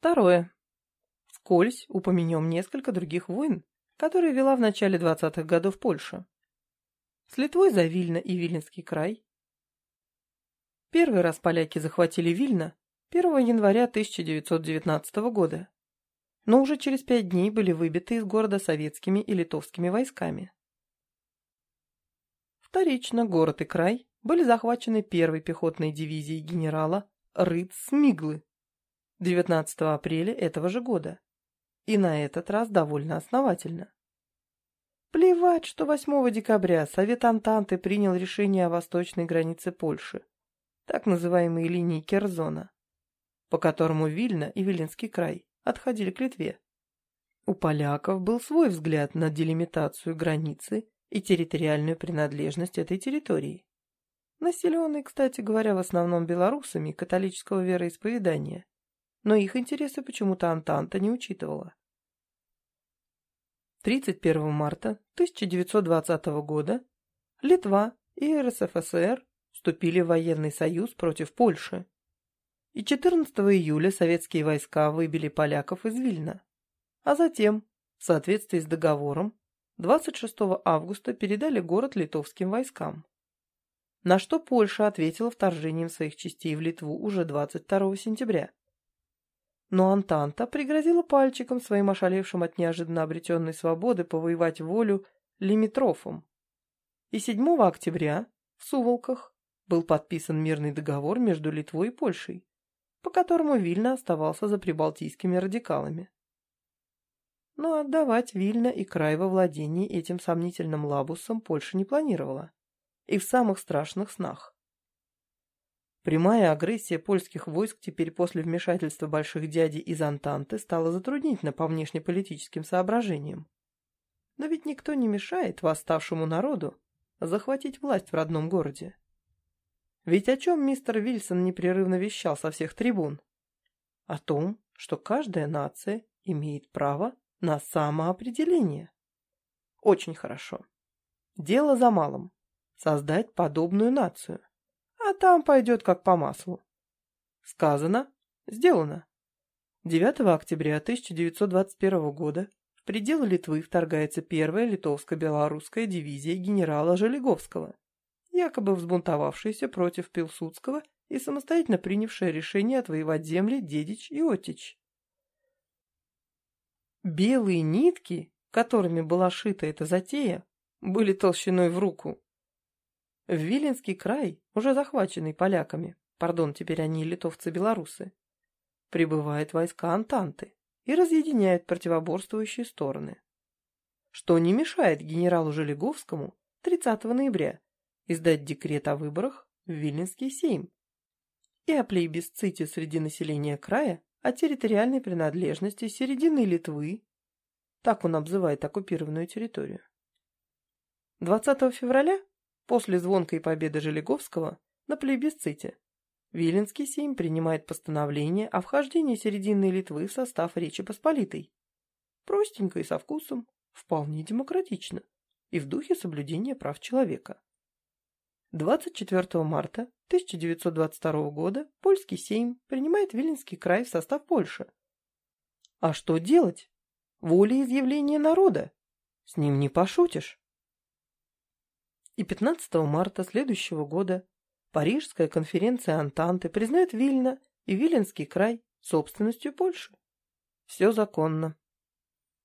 Второе. Вскользь упомянем несколько других войн, которые вела в начале 20-х годов Польша. С Литвой за Вильно и Виленский край. Первый раз поляки захватили Вильно 1 января 1919 года, но уже через пять дней были выбиты из города советскими и литовскими войсками. Вторично город и край были захвачены первой пехотной дивизией генерала Рыц Смиглы 19 апреля этого же года, и на этот раз довольно основательно. Плевать, что 8 декабря Совет Антанты принял решение о восточной границе Польши, так называемые линии Керзона, по которому Вильна и Виленский край отходили к Литве. У поляков был свой взгляд на делимитацию границы и территориальную принадлежность этой территории. Населенной, кстати говоря, в основном белорусами католического вероисповедания, но их интересы почему-то Антанта не учитывала. 31 марта 1920 года Литва и РСФСР вступили в военный союз против Польши, и 14 июля советские войска выбили поляков из Вильна, а затем, в соответствии с договором, 26 августа передали город литовским войскам. На что Польша ответила вторжением своих частей в Литву уже 22 сентября. Но Антанта пригрозила пальчиком своим ошалевшим от неожиданно обретенной свободы повоевать волю лимитрофом. И 7 октября в Суволках был подписан мирный договор между Литвой и Польшей, по которому Вильна оставался за прибалтийскими радикалами. Но отдавать Вильна и край во владении этим сомнительным лабусом Польша не планировала. И в самых страшных снах. Прямая агрессия польских войск теперь после вмешательства больших дядей из Антанты стала затруднительна по внешнеполитическим соображениям. Но ведь никто не мешает восставшему народу захватить власть в родном городе. Ведь о чем мистер Вильсон непрерывно вещал со всех трибун? О том, что каждая нация имеет право на самоопределение. Очень хорошо. Дело за малым. Создать подобную нацию а там пойдет как по маслу. Сказано, сделано. 9 октября 1921 года в пределы Литвы вторгается первая литовско-белорусская дивизия генерала Желеговского, якобы взбунтовавшаяся против Пилсудского и самостоятельно принявшая решение отвоевать земли Дедич и Отич. Белые нитки, которыми была шита эта затея, были толщиной в руку. В Виленский край, уже захваченный поляками, пардон, теперь они литовцы-белорусы, прибывают войска Антанты и разъединяют противоборствующие стороны. Что не мешает генералу Желеговскому 30 ноября издать декрет о выборах в Виленский сейм и о плебисците среди населения края о территориальной принадлежности середины Литвы, так он обзывает оккупированную территорию. 20 февраля После звонкой победы Желеговского на плебисците Виленский сейм принимает постановление о вхождении Серединной Литвы в состав Речи Посполитой. Простенько и со вкусом, вполне демократично и в духе соблюдения прав человека. 24 марта 1922 года польский сейм принимает Виленский край в состав Польши. А что делать? Волеизъявление народа. С ним не пошутишь и 15 марта следующего года Парижская конференция Антанты признает Вильно и Виленский край собственностью Польши. Все законно.